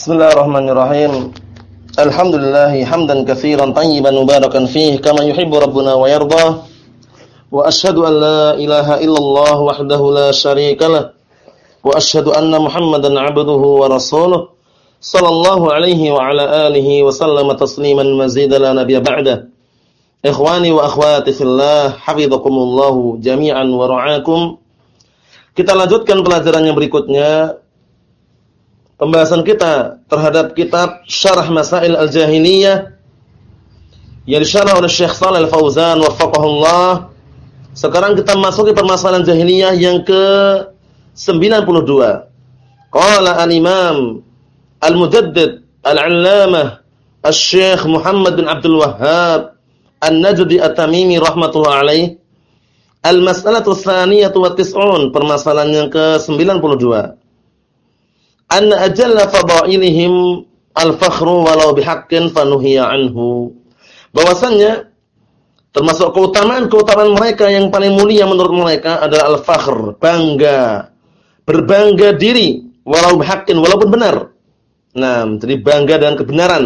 Bismillahirrahmanirrahim. Alhamdulillah hamdan katsiran tayyiban mubarakan fihi kama yuhibbu rabbuna wa yarda. Wa asyhadu an la ilaha illallah wahdahu la syarika. Wa asyhadu anna Muhammadan 'abduhu wa rasuluh. Sallallahu alaihi wa ala alihi wa sallama tasliman mazida la nabiyya ba'da. Ikhwani wa akhwati fillah, hafizakumullah jami'an wa ra'akum. Kita lanjutkan pelajaran yang berikutnya pembahasan kita terhadap kitab Syarah Masail Al-Jahiliyah yang disyarah oleh Syekh Shalal Al-Fauzan waffaqahullah. Sekarang kita masuk ke permasalahan jahiliyah yang ke-92. Qala al-Imam Al-Mujaddid Al-Allamah Asy-Syaikh Muhammad bin Abdul Wahhab An-Najdi At-Tamimi rahimatullah alaih Al-mas'alatu tsaniyatu wa tis'un, permasalahan yang ke-92 anna ajalla fadailihim al-fakhru walau bihaqqin fanuhiya anhu. Bahwasannya termasuk keutamaan-keutamaan mereka yang paling mulia menurut mereka adalah al-fakhr, bangga. Berbangga diri walau bihaqqin walaupun benar. Nah, jadi bangga dengan kebenaran.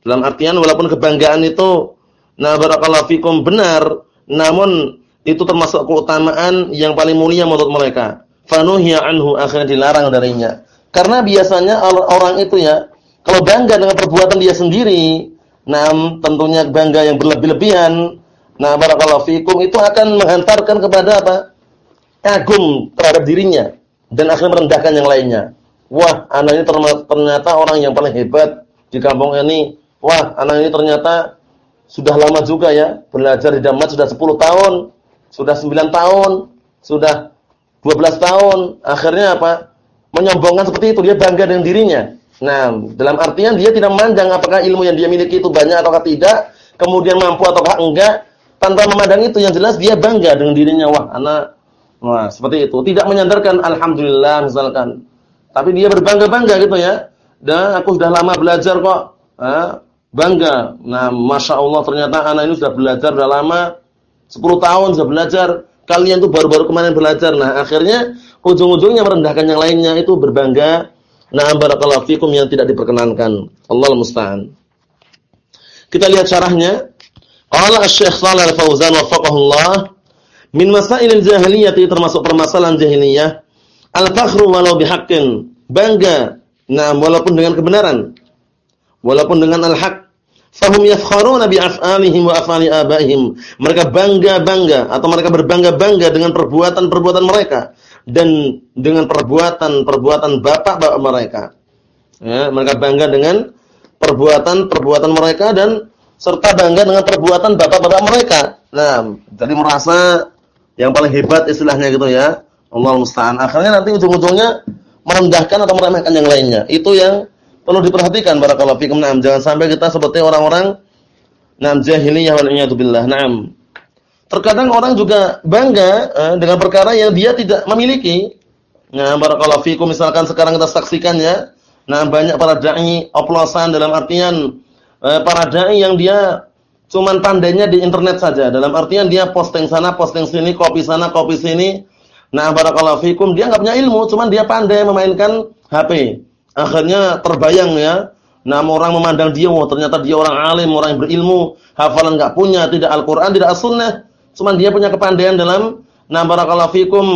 Dalam artian walaupun kebanggaan itu nah barakallahu fikum benar, namun itu termasuk keutamaan yang paling mulia menurut mereka. Fanuhiya anhu akhirnya dilarang darinya. Karena biasanya orang itu ya, kalau bangga dengan perbuatan dia sendiri, nah tentunya bangga yang berlebih-lebihan, nah barakallahu fikum itu akan menghantarkan kepada apa? Kagum terhadap dirinya dan akhirnya merendahkan yang lainnya. Wah, anak ini ternyata orang yang paling hebat di kampung ini. Wah, anak ini ternyata sudah lama juga ya, belajar di Damat sudah 10 tahun, sudah 9 tahun, sudah 12 tahun. Akhirnya apa? Menyombongkan seperti itu, dia bangga dengan dirinya. Nah, dalam artian dia tidak memandang apakah ilmu yang dia miliki itu banyak atau tidak, kemudian mampu atau enggak, tanpa memandang itu yang jelas dia bangga dengan dirinya. Wah, anak wah, seperti itu. Tidak menyandarkan alhamdulillah misalkan. Tapi dia berbangga-bangga gitu ya. Dan aku sudah lama belajar kok. Ha? bangga. Nah, Masya Allah ternyata anak ini sudah belajar sudah lama. 10 tahun sudah belajar. Kalian tuh baru-baru kemarin belajar. Nah, akhirnya ujung-ujungnya merendahkan yang lainnya itu berbangga. Nah, barakallahu fikum yang tidak diperkenankan. Allah musta'an. Kita lihat syarahnya. Qala Asy-Syaikh Shalal Al-Fauzan wafaqahullah min masailil jahiliyah termasuk permasalahan jahiliyah al-fakhru walau bihaqqin. Bangga. Nah, walaupun dengan kebenaran. Walaupun dengan al-haq Fahum yafkharuna bi af'alihim wa af'ali abaihim. Mereka bangga-bangga atau mereka berbangga-bangga dengan perbuatan-perbuatan mereka dan dengan perbuatan-perbuatan bapak-bapak mereka. Ya, mereka bangga dengan perbuatan-perbuatan mereka dan serta bangga dengan perbuatan bapak-bapak mereka. Nah, jadi merasa yang paling hebat istilahnya gitu ya. Allah musta'an. Akhirnya nanti ujung-ujungnya merendahkan atau meremehkan yang lainnya. Itu yang perlu diperhatikan barakallahu fikum. Naam, jangan sampai kita seperti orang-orang naam jahiliyah wal iyad billah. Naam. Terkadang orang juga bangga eh, dengan perkara yang dia tidak memiliki. Nah, barakallahu fikum misalkan sekarang kita saksikan ya. Nah, banyak para dai oplosan dalam artian eh, para dai yang dia cuman pandainya di internet saja. Dalam artian dia posting sana, posting sini, kopi sana, kopi sini. Nah, barakallahu fikum dia enggak punya ilmu, cuman dia pandai memainkan HP. Akhirnya terbayang ya. Nah, orang memandang dia, wah ternyata dia orang alim, orang yang berilmu, hafalan enggak punya, tidak Al-Qur'an, tidak As-Sunnah. Cuman dia punya kepandaian dalam na barakallahu fikum,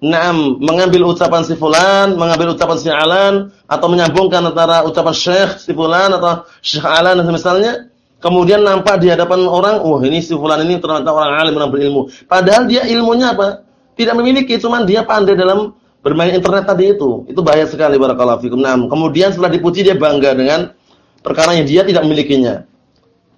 na'am, mengambil ucapan si fulan, mengambil ucapan si alan atau menyambungkan antara ucapan syekh si fulan atau syekh alan dan misalnya. Kemudian nampak di hadapan orang, wah ini si fulan ini ternyata orang alim, orang berilmu. Padahal dia ilmunya apa? Tidak memiliki, cuman dia pandai dalam bermain internet tadi itu. Itu bahaya sekali barakallahu fikum. Nah, kemudian setelah dipuji dia bangga dengan perkara yang dia tidak memilikinya.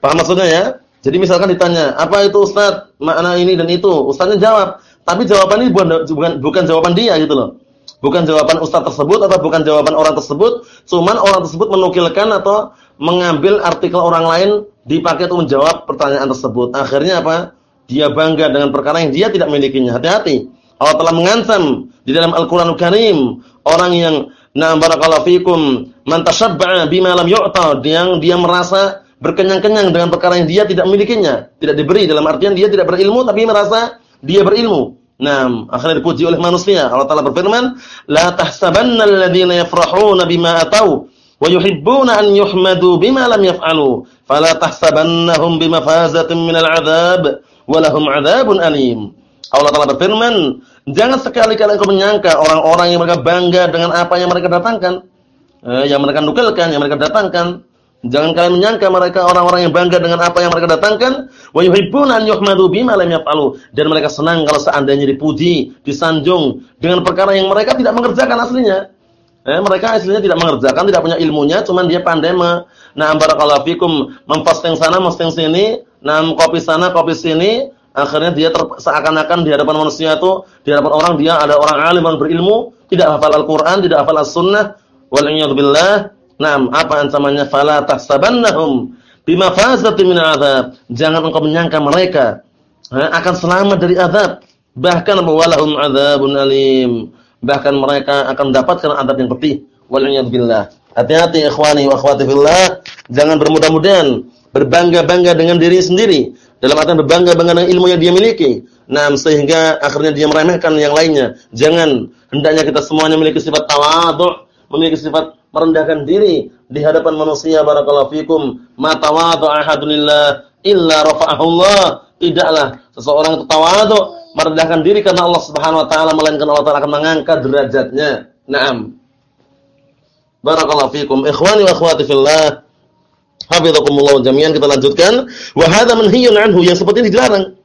Paham maksudnya ya? Jadi misalkan ditanya, "Apa itu Ustaz? Makna ini dan itu." Ustaznya jawab, tapi jawaban ini bukan bukan, bukan jawaban dia gitu loh. Bukan jawaban ustaz tersebut atau bukan jawaban orang tersebut, cuman orang tersebut menukilkan atau mengambil artikel orang lain dipakai untuk menjawab pertanyaan tersebut. Akhirnya apa? Dia bangga dengan perkara yang dia tidak milikinya. Hati-hati. Allah telah mengancam di dalam Al-Qur'anul Karim orang yang na barakallahu fikum man tashabba'a bima lam yu'ta yang dia merasa berkenyang-kenyang dengan perkara yang dia tidak milikinya, tidak diberi dalam artian dia tidak berilmu tapi merasa dia berilmu. Nah, akhirnya dipuji oleh manusia. Allah Taala berfirman, "La tahsabanna alladziina yafrahuna bima atau wa yuhibbuna an yuhmadu bima lam yaf'alu fala tahsabannahum bimafazatin minal 'adzab wa lahum alim. Allah Taala berfirman, jangan sekali-kali engkau menyangka orang-orang yang mereka bangga dengan apa yang mereka datangkan, eh, yang mereka nukilkan, yang mereka datangkan. Jangan kalian menyangka mereka orang-orang yang bangga dengan apa yang mereka datangkan, wa yuhibbuna an yuhmadu bima lam yaf'alu dan mereka senang kalau seandainya dipuji, disanjung dengan perkara yang mereka tidak mengerjakan aslinya. Eh, mereka aslinya tidak mengerjakan, tidak punya ilmunya, cuman dia pandai me, nah barakallahu fikum, memposting sana, posting sini, nah kopi sana, kopi sini, akhirnya dia seakan-akan di hadapan manusia itu, di hadapan orang dia ada orang alim yang berilmu, tidak hafal Al-Qur'an, tidak hafal As-Sunnah, wal billah. Naam, apa ancamannya? Fala tahsabannahum bimafazatin min azab. Jangan engkau menyangka mereka akan selamat dari azab. Bahkan walahum adzabun alim. Bahkan mereka akan mendapatkan adab yang pedih billah hati-hati ikhwani wa akhwati fillah. Jangan bermudah-mudahan berbangga-bangga dengan diri sendiri. Dalam artian berbangga-bangga dengan ilmu yang dia miliki. Nah sehingga akhirnya dia meremehkan yang lainnya. Jangan hendaknya kita semuanya memiliki sifat tawadhu memiliki sifat merendahkan diri di hadapan manusia barakallahu fikum ma tawadhu ahadulillah illa rafa'ahu Allah tidaklah seseorang itu tawadhu merendahkan diri karena Allah Subhanahu wa taala melainkan Allah taala akan mengangkat derajatnya. Naam. Barakallahu fikum ikhwani wa akhwati fillah. Hafizakumullah jami'an kita lanjutkan wa hadha manhiyun anhu yang seperti ini dilarang.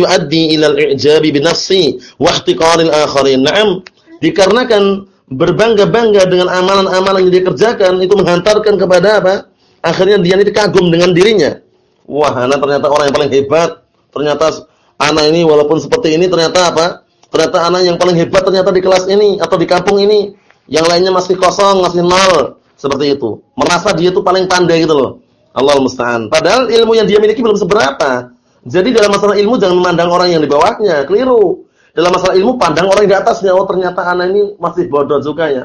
Yuaddi ila al-i'jab bi nafsi wa ihtiqar al-akharin. Naam. Dikarenakan berbangga-bangga dengan amalan-amalan yang dia kerjakan itu menghantarkan kepada apa? Akhirnya dia ini kagum dengan dirinya. Wah, ana ternyata orang yang paling hebat. Ternyata anak ini walaupun seperti ini ternyata apa? Ternyata anak yang paling hebat ternyata di kelas ini atau di kampung ini. Yang lainnya masih kosong, masih nol. Seperti itu. Merasa dia itu paling pandai gitu loh. Allah musta'an. Padahal ilmu yang dia miliki belum seberapa. Jadi dalam masalah ilmu jangan memandang orang yang di bawahnya, keliru. Dalam masalah ilmu pandang orang di atasnya. Oh ternyata anak ini masih bodoh juga ya.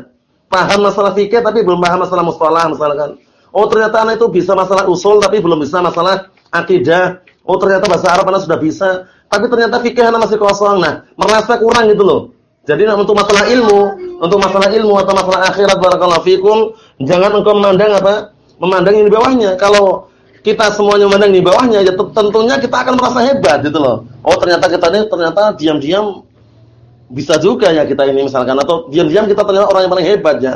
Paham masalah fikih tapi belum paham masalah mustalah misalkan. Oh ternyata anak itu bisa masalah usul tapi belum bisa masalah akidah. Oh ternyata bahasa Arab anak sudah bisa tapi ternyata fikih masih kosong. Nah, merasa kurang gitu loh. Jadi untuk masalah ilmu, untuk masalah ilmu atau masalah akhirat barakallahu fikum, jangan engkau memandang apa? Memandang yang di bawahnya. Kalau kita semuanya memandang di bawahnya, ya tentunya kita akan merasa hebat gitu loh. Oh, ternyata kita ini ternyata diam-diam bisa juga ya kita ini misalkan atau diam-diam kita ternyata orang yang paling hebat ya.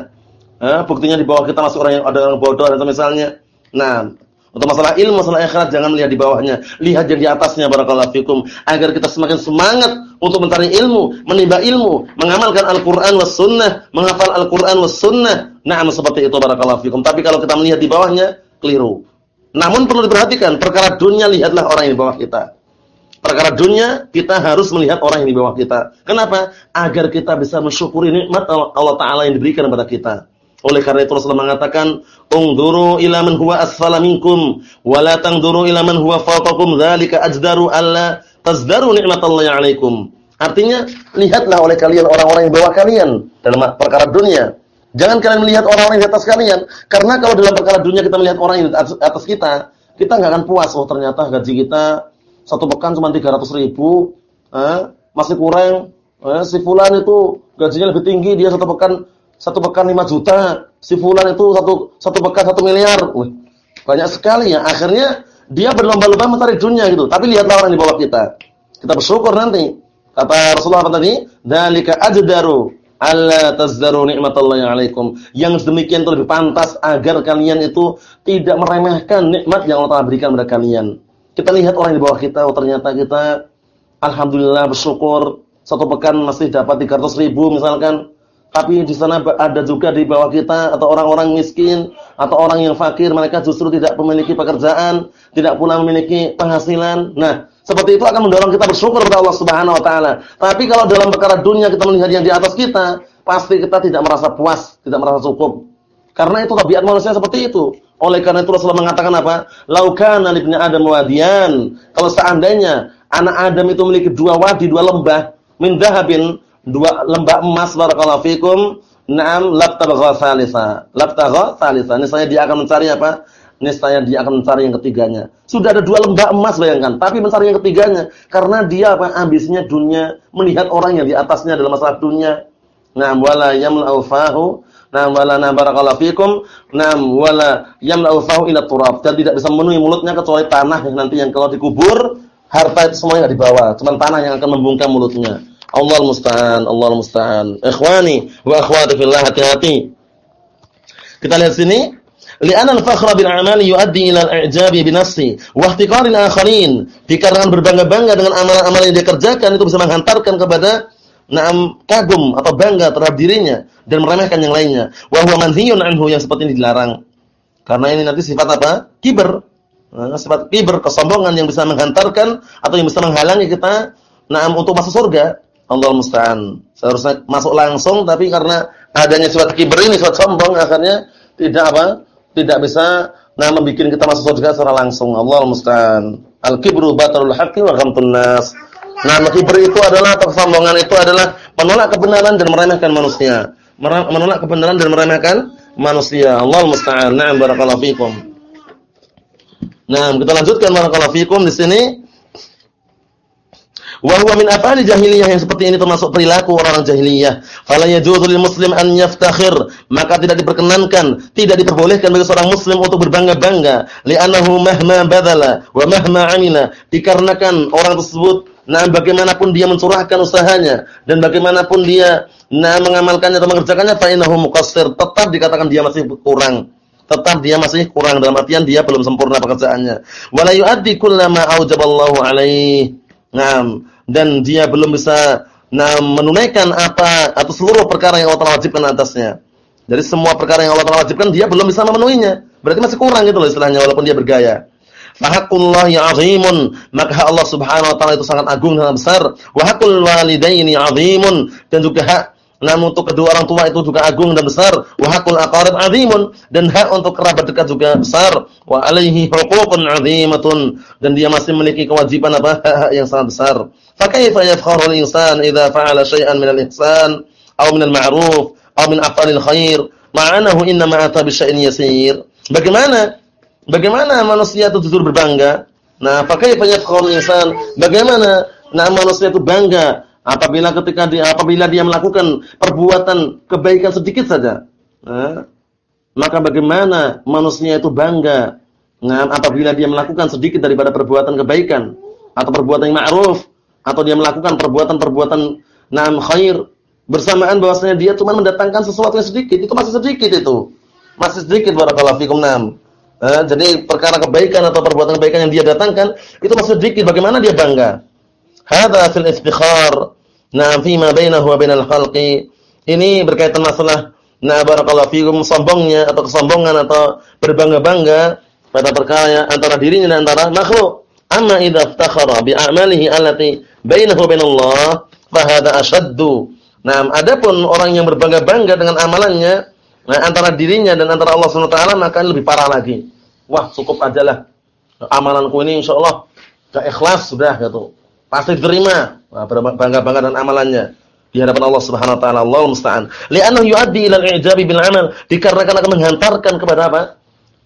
Eh, buktinya di bawah kita masuk orang yang ada orang bodoh atau misalnya. Nah, untuk masalah ilmu, masalah akhirat jangan melihat di bawahnya, lihat yang di atasnya barakallahu fikum agar kita semakin semangat untuk mencari ilmu, menimba ilmu, mengamalkan Al-Qur'an was sunnah, menghafal Al-Qur'an was sunnah. Naam seperti itu barakallahu fikum. Tapi kalau kita melihat di bawahnya, keliru. Namun perlu diperhatikan, perkara dunia lihatlah orang yang di bawah kita. Perkara dunia kita harus melihat orang yang di bawah kita. Kenapa? Agar kita bisa mensyukuri nikmat Allah taala yang diberikan kepada kita. Oleh karena itu Rasulullah mengatakan, "Ungduru ila man huwa asfala minkum wa la tangduru ila man huwa fawqakum, dzalika ajdaru alla tazdaru ni'matallahi 'alaikum." Artinya, lihatlah oleh kalian orang-orang yang bawah kalian dalam perkara dunia. Jangan kalian melihat orang-orang di atas kalian, karena kalau dalam perkara dunia kita melihat orang di atas kita, kita nggak akan puas. Oh, ternyata gaji kita satu pekan cuma 300 ribu, eh, masih kurang. Eh, si fulan itu gajinya lebih tinggi, dia satu pekan satu pekan 5 juta, si fulan itu satu satu pekan satu miliar. Wih, banyak sekali ya. Akhirnya dia berlomba-lomba mencari dunia gitu. Tapi lihatlah orang di bawah kita. Kita bersyukur nanti. Kata Rasulullah apa tadi? Dzalika ajdaru alla tazdaru ni'matallahi 'alaikum. Yang demikian itu lebih pantas agar kalian itu tidak meremehkan nikmat yang Allah berikan kepada kalian. Kita lihat orang di bawah kita, oh ternyata kita alhamdulillah bersyukur satu pekan masih dapat 300 ribu misalkan tapi di sana ada juga di bawah kita atau orang-orang miskin atau orang yang fakir mereka justru tidak memiliki pekerjaan, tidak pula memiliki penghasilan. Nah, seperti itu akan mendorong kita bersyukur kepada Allah Subhanahu wa taala. Tapi kalau dalam perkara dunia kita melihat yang di atas kita, pasti kita tidak merasa puas, tidak merasa cukup. Karena itu tabiat manusia seperti itu. Oleh karena itu Rasulullah mengatakan apa? Laukana libni Adam wadiyan. Kalau seandainya anak Adam itu memiliki dua wadi, dua lembah min dahabin dua lembah emas barakallahu fikum Naam labtagha salisa. Labtagha salisa. Niscaya dia akan mencari apa? Niscaya dia akan mencari yang ketiganya. Sudah ada dua lembah emas bayangkan, tapi mencari yang ketiganya karena dia apa? Ambisinya dunia, melihat orang yang di atasnya dalam masalah dunia. Naam wala yamla'u fahu Nam wala na barakallahu fikum. Nam wala yamla'u fahu ila turab. Dan tidak bisa memenuhi mulutnya kecuali tanah yang nanti yang kalau dikubur harta itu semuanya enggak dibawa, cuma tanah yang akan membungkam mulutnya. Allah musta'an, Allah musta'an. Ikhwani wa akhwati fillah hati-hati. Kita lihat sini, li'anna al-fakhra bil a'mali yuaddi ila al-i'jabi bi nafsi wa ihtiqaril akharin. Dikarenakan berbangga-bangga dengan amalan-amalan yang dia kerjakan itu bisa menghantarkan kepada na'am kagum atau bangga terhadap dirinya dan meremehkan yang lainnya. Wa huwa manhiyun anhu yang seperti ini dilarang. Karena ini nanti sifat apa? Kiber. Nah, sifat kiber, kesombongan yang bisa menghantarkan atau yang bisa menghalangi kita na'am untuk masuk surga. Allah musta'an. Seharusnya masuk langsung tapi karena adanya sifat kiber ini, sifat sombong akhirnya tidak apa? Tidak bisa nah membuat kita masuk surga secara langsung. Allah musta'an. Al-kibru batalul haqqi wa ghamtun nas. Nah, kiber itu adalah kesombongan itu adalah menolak kebenaran dan meremehkan manusia. Menolak kebenaran dan meremehkan manusia. Allah musta'an. Na'am barakallahu fikum. Nah, kita lanjutkan barakallahu fikum di sini. Wa huwa min af'ali jahiliyah yang seperti ini termasuk perilaku orang-orang jahiliyah. Fala yajuzu lil muslim an yaftakhir, maka tidak diperkenankan, tidak diperbolehkan bagi seorang muslim untuk berbangga-bangga, li'annahu mahma badala wa mahma 'amila, dikarenakan orang tersebut Nah, bagaimanapun dia mencurahkan usahanya dan bagaimanapun dia nah mengamalkannya atau mengerjakannya fa muqassir, tetap dikatakan dia masih kurang. Tetap dia masih kurang dalam artian dia belum sempurna pekerjaannya. Wala yu'addi kullama aujaballahu alaihi. Nah, dan dia belum bisa nah menunaikan apa atau seluruh perkara yang Allah telah wajibkan atasnya. Jadi semua perkara yang Allah telah wajibkan dia belum bisa memenuhinya. Berarti masih kurang gitu loh istilahnya walaupun dia bergaya. Fahaqullahi 'azimun, maka Allah Subhanahu wa taala itu sangat agung dan besar. Wa haqqul walidaini 'azimun dan juga hak namun untuk kedua orang tua itu juga agung dan besar. Wa haqqul aqarib 'azimun dan hak untuk kerabat dekat juga besar. Wa alaihi huququn 'azimatun dan dia masih memiliki kewajiban apa? yang sangat besar. Fa kaifa yafkharu al-insan idza fa'ala syai'an min al-ihsan aw min al-ma'ruf aw min af'alil khair ma'anahu inna ma'ata bi syai'in yasir. Bagaimana Bagaimana manusia itu jujur berbangga? Nah, pakai banyak kaum insan. Bagaimana nah manusia itu bangga apabila ketika dia apabila dia melakukan perbuatan kebaikan sedikit saja. Nah, maka bagaimana manusia itu bangga nah, apabila dia melakukan sedikit daripada perbuatan kebaikan atau perbuatan yang ma'ruf atau dia melakukan perbuatan-perbuatan nam khair bersamaan bahwasanya dia cuma mendatangkan sesuatu yang sedikit itu masih sedikit itu masih sedikit barakallahu fikum nam Eh, jadi perkara kebaikan atau perbuatan kebaikan yang dia datangkan itu masih sedikit. Bagaimana dia bangga? Hadza fil iftikhar. Nah, fi ma bainahu wa bainal khalqi. Ini berkaitan masalah nah barakallahu fikum sombongnya atau kesombongan atau berbangga-bangga pada perkara antara dirinya dan antara makhluk. Amma idza iftakhara bi a'malihi allati bainahu bainallah fa hadza ashaddu. Nah, adapun orang yang berbangga-bangga dengan amalannya Nah, antara dirinya dan antara Allah Subhanahu wa taala maka lebih parah lagi. Wah, cukup ajalah. Amalanku ini insyaallah enggak ikhlas sudah gitu. Pasti diterima. Bangga-bangga dengan amalannya di hadapan Allah Subhanahu wa taala. Allah musta'an. Li'annahu yu'addi ila al-i'jabi bil 'amal. Dikarenakan akan menghantarkan kepada apa?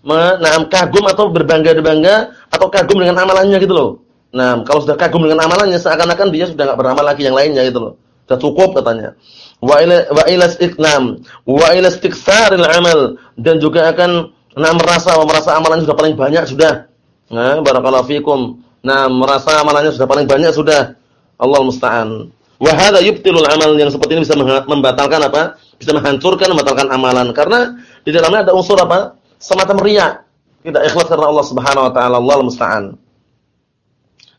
Nah, kagum atau berbangga-bangga atau kagum dengan amalannya gitu loh. Nah, kalau sudah kagum dengan amalannya seakan-akan dia sudah enggak beramal lagi yang lainnya gitu loh. Sudah cukup katanya wa ila wa ila istiknam wa ila istiksaril amal dan juga akan nah merasa merasa amalannya sudah paling banyak sudah. Nah, barakallahu fikum. Nah, merasa amalannya sudah paling banyak sudah. Allah musta'an. Wa hadza yubtilul amal yang seperti ini bisa membatalkan apa? Bisa menghancurkan, membatalkan amalan karena di dalamnya ada unsur apa? Semacam riya. Tidak ikhlas karena Allah Subhanahu wa taala. Allah musta'an.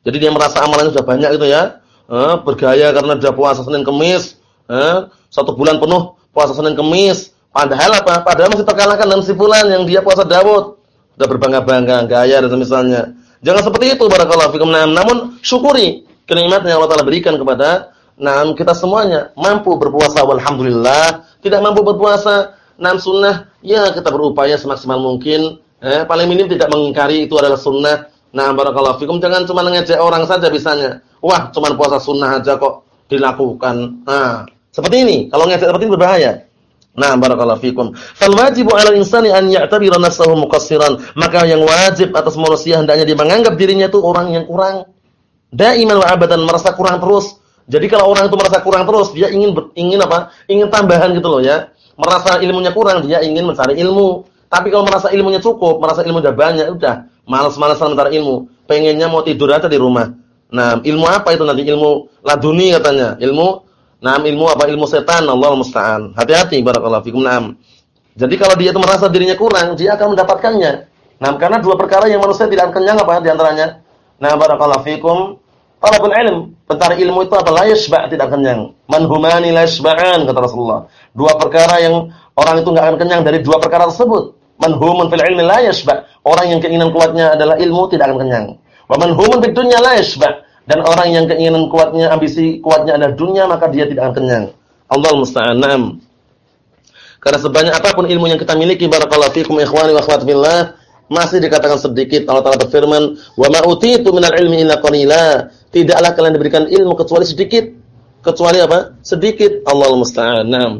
Jadi dia merasa amalannya sudah banyak gitu ya. Eh, bergaya karena sudah puasa Senin Kamis, Eh, satu bulan penuh puasa Senin Kemis. Padahal apa? Padahal masih terkalahkan dengan si fulan yang dia puasa Dawud. Sudah berbangga-bangga, gaya dan misalnya. Jangan seperti itu barakallahu fikum. Nah, namun syukuri kenikmatan yang Allah Taala berikan kepada nah kita semuanya. Mampu berpuasa alhamdulillah, tidak mampu berpuasa nam sunnah, ya kita berupaya semaksimal mungkin. Eh, paling minim tidak mengingkari itu adalah sunnah. Nah, barakallahu fikum. Jangan cuma ngejek orang saja bisanya. Wah, cuma puasa sunnah aja kok dilakukan. Nah, seperti ini. Kalau ngajak seperti ini berbahaya. Nah, barakallahu fikum. Fal wajibu 'alal insani an ya'tabira nafsahu muqassiran. Maka yang wajib atas manusia hendaknya dia menganggap dirinya itu orang yang kurang. Daiman wa abadan merasa kurang terus. Jadi kalau orang itu merasa kurang terus, dia ingin ingin apa? Ingin tambahan gitu loh ya. merasa ilmunya kurang, dia ingin mencari ilmu. Tapi kalau merasa ilmunya cukup, merasa ilmu sudah banyak, udah malas-malasan mencari ilmu. Pengennya mau tidur aja di rumah. Nah, ilmu apa itu nanti? Ilmu laduni katanya. Ilmu, nah ilmu apa? Ilmu setan, Allah musta'an. Hati-hati, barakallahu fikum. Nah, jadi kalau dia itu merasa dirinya kurang, dia akan mendapatkannya. Nah, karena dua perkara yang manusia tidak akan kenyang apa di antaranya? Nah, barakallahu fikum. Talabul ilm, mencari ilmu itu apa? La yashba' tidak kenyang. Manhumani la yashba'an kata Rasulullah. Dua perkara yang orang itu enggak akan kenyang dari dua perkara tersebut. Manhumun fil ilmi la. Orang yang keinginan kuatnya adalah ilmu tidak akan kenyang. Wa manhumun fid dunya la. Dan orang yang keinginan kuatnya, ambisi kuatnya adalah dunia, maka dia tidak akan kenyang. Allah musta'an. Karena sebanyak apa pun ilmu yang kita miliki barakallahu fikum ikhwani wa akhwat billah, masih dikatakan sedikit. Allah Taala berfirman, "Wa ma utitu minal ilmi illa qalila." Tidaklah kalian diberikan ilmu kecuali sedikit. Kecuali apa? Sedikit. Allah musta'an. Naam.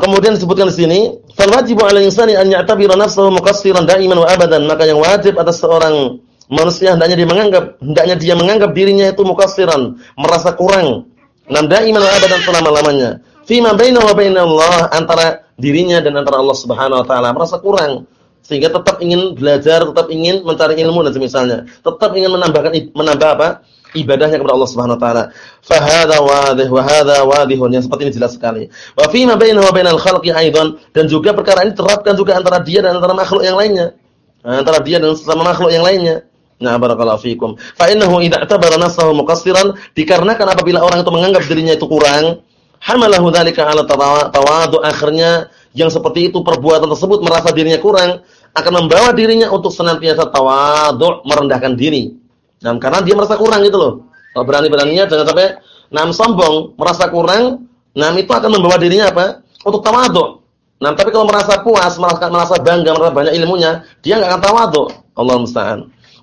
Kemudian disebutkan di sini, "Fal wajibu 'ala insani an ya'tabira nafsahu muqassiran da'iman wa abadan." Maka yang wajib atas seorang manusia hendaknya dia menganggap hendaknya dia menganggap dirinya itu muqassiran, merasa kurang. Nam da'iman wa abadan selama-lamanya. Fima bainahu wa bainallah antara dirinya dan antara Allah Subhanahu wa taala merasa kurang sehingga tetap ingin belajar, tetap ingin mencari ilmu dan semisalnya. Tetap ingin menambahkan menambah apa? ibadahnya kepada Allah Subhanahu wa taala. Fa hadza wadih wa hadza wadihun yang seperti ini jelas sekali. Wa fi ma bainahu wa khalqi aidan dan juga perkara ini terapkan juga antara dia dan antara makhluk yang lainnya. Antara dia dan sesama makhluk yang lainnya. Nah, barakallahu fikum. Fa innahu idza i'tabara nafsahu muqassiran dikarenakan apabila orang itu menganggap dirinya itu kurang, hamalahu dzalika 'ala tawadu akhirnya yang seperti itu perbuatan tersebut merasa dirinya kurang akan membawa dirinya untuk senantiasa tawadhu merendahkan diri Nah, karena dia merasa kurang gitu loh. Kalau berani-beraninya jangan sampai nam sombong, merasa kurang, nam itu akan membawa dirinya apa? Untuk tawadhu. Nah, tapi kalau merasa puas, merasa, merasa bangga, merasa banyak ilmunya, dia enggak akan tawadhu. Allah musta'an.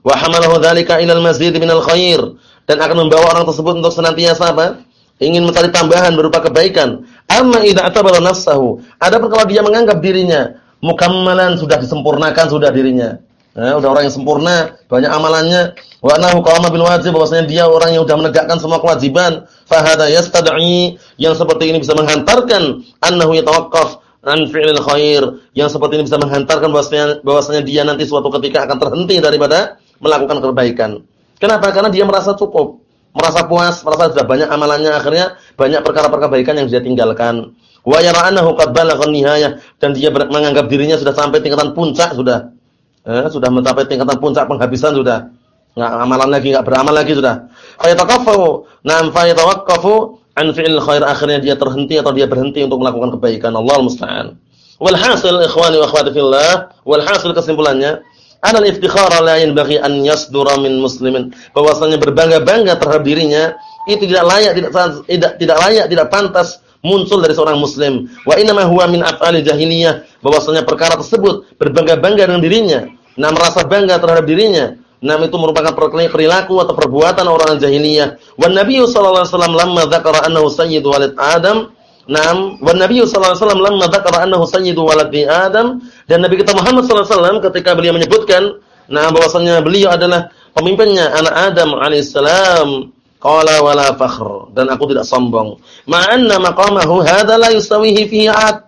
Wa hamalahu dzalika al-mazid minal khair dan akan membawa orang tersebut untuk senantiasa apa? Ingin mencari tambahan berupa kebaikan. Amma idza atabara nafsahu, adapun kalau dia menganggap dirinya mukammalan sudah disempurnakan sudah dirinya. Nah, udah orang yang sempurna, banyak amalannya, wa annahu qama bil wajib bahwasanya dia orang yang sudah menegakkan semua kewajiban fa hadza yastad'i yang seperti ini bisa menghantarkan annahu yatawaqqaf an fi'lil khair yang seperti ini bisa menghantarkan bahwasanya bahwasanya dia nanti suatu ketika akan terhenti daripada melakukan kebaikan. Kenapa? Karena dia merasa cukup, merasa puas, merasa sudah banyak amalannya akhirnya banyak perkara-perkara kebaikan yang dia tinggalkan. Wa yara annahu qad balagha nihayah dan dia menganggap dirinya sudah sampai tingkatan puncak sudah. Eh, sudah mencapai tingkatan puncak penghabisan sudah Enggak amalan lagi, enggak beramal lagi sudah. Fa yatakaffu, nam fa yatawaqqafu an fi'il khair akhirnya dia terhenti atau dia berhenti untuk melakukan kebaikan. Allah musta'an. Wal hasil ikhwani wa akhwati fillah, wal hasil kesimpulannya anal iftikhara la yanbaghi an yasdura min muslimin. Bahwasanya berbangga-bangga terhadap dirinya itu tidak layak, tidak tidak tidak layak, tidak pantas muncul dari seorang muslim. Wa inna ma huwa min af'ali jahiliyah. Bahwasanya perkara tersebut berbangga-bangga dengan dirinya, nah merasa bangga terhadap dirinya Nam itu merupakan perilaku atau perbuatan orang jahiliyah. Wan Nabi sallallahu alaihi wasallam lamma dzakara annahu sayyidu walad Adam, nam wan Nabi sallallahu alaihi wasallam lamma dzakara annahu sayyidu walad Adam dan Nabi kita Muhammad sallallahu alaihi wasallam ketika beliau menyebutkan nah bahwasanya beliau adalah pemimpinnya anak Adam alaihissalam qala wala fakhr dan aku tidak sombong. Ma'anna maqamahu hadza la yustawihi fihi ahad.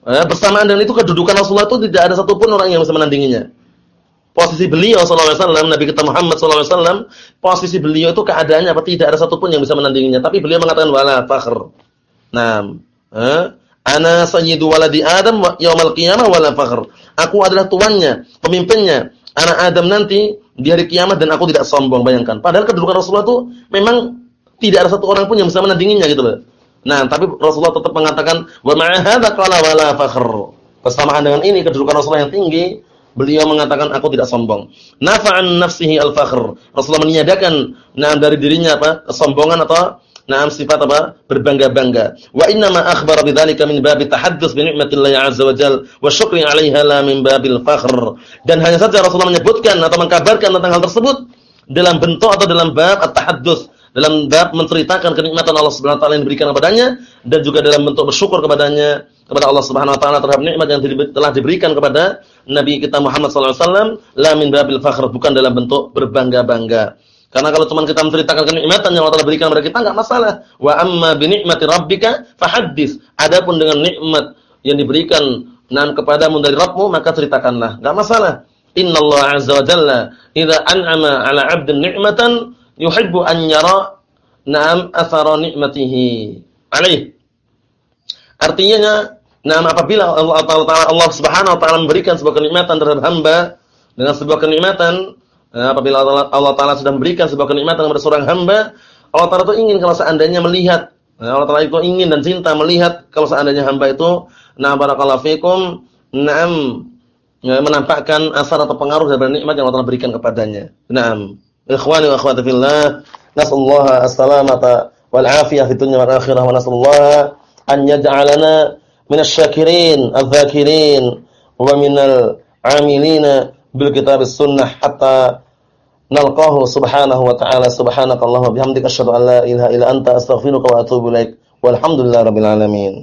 Eh, bersamaan dengan itu kedudukan Rasulullah itu tidak ada satupun orang yang bisa menandinginya posisi beliau sallallahu alaihi wasallam Nabi kita Muhammad sallallahu alaihi wasallam posisi beliau itu keadaannya apa tidak ada satupun yang bisa menandinginya tapi beliau mengatakan wala fakhr. Nah, eh? ana sayyidu waladi Adam yaumal qiyamah wala fakhr. Aku adalah tuannya, pemimpinnya anak Adam nanti di hari kiamat dan aku tidak sombong bayangkan. Padahal kedudukan Rasulullah itu memang tidak ada satu orang pun yang bisa menandinginya gitu loh. Nah, tapi Rasulullah tetap mengatakan wa ma'a hadza qala wala fakhr. Kesamaan dengan ini kedudukan Rasulullah yang tinggi Beliau mengatakan aku tidak sombong. Nafa'an nafsihi al-fakhr. Rasulullah meniadakan nah dari dirinya apa? kesombongan atau nah sifat apa? berbangga-bangga. Wa inna ma akhbara bidzalika min babi tahaddus bi ni'matillahi 'azza wa jalla wa syukri 'alaiha la min babil fakhr. Dan hanya saja Rasulullah menyebutkan atau mengkabarkan tentang hal tersebut dalam bentuk atau dalam bab at-tahaddus dalam bab menceritakan kenikmatan Allah Subhanahu wa taala yang diberikan kepadanya dan juga dalam bentuk bersyukur kepadanya kepada Allah Subhanahu wa taala terhadap nikmat yang telah diberikan kepada Nabi kita Muhammad sallallahu alaihi wasallam la min babil fakhr bukan dalam bentuk berbangga-bangga. Karena kalau cuma kita menceritakan kenikmatan yang Allah Taala berikan kepada kita enggak masalah. Wa amma bi ni'mati rabbika fahaddits. Adapun dengan nikmat yang diberikan nan kepadamu dari Rabbmu maka ceritakanlah. Enggak masalah. Innallaha azza wa jalla idza an'ama 'ala 'abdin ni'matan yuhibbu an yara na'am athara ni'matihi. Alaih. Artinya, nah apabila Allah Taala Allah Subhanahu wa taala memberikan sebuah kenikmatan terhadap hamba dengan sebuah kenikmatan apabila Allah, Allah Taala sudah memberikan sebuah kenikmatan kepada seorang hamba, Allah Taala itu ingin kalau seandainya melihat, nah, Allah Taala itu ingin dan cinta melihat kalau seandainya hamba itu, nah barakallahu fikum, na'am ya, menampakkan asar atau pengaruh dari nikmat yang Allah Taala berikan kepadanya. Naam. Ikhwani wa akhwati fillah, nasallahu as-salamata wal afiyah fid wal akhirah wa nasallahu an yaj'alana minasy syakirin, adz-dzakirin wa minal 'amilina bil kitab sunnah hatta nalqahu subhanahu wa ta'ala subhanakallahumma bihamdika asyhadu an la ilaha illa anta astaghfiruka wa atubu ilaik walhamdulillahi rabbil alamin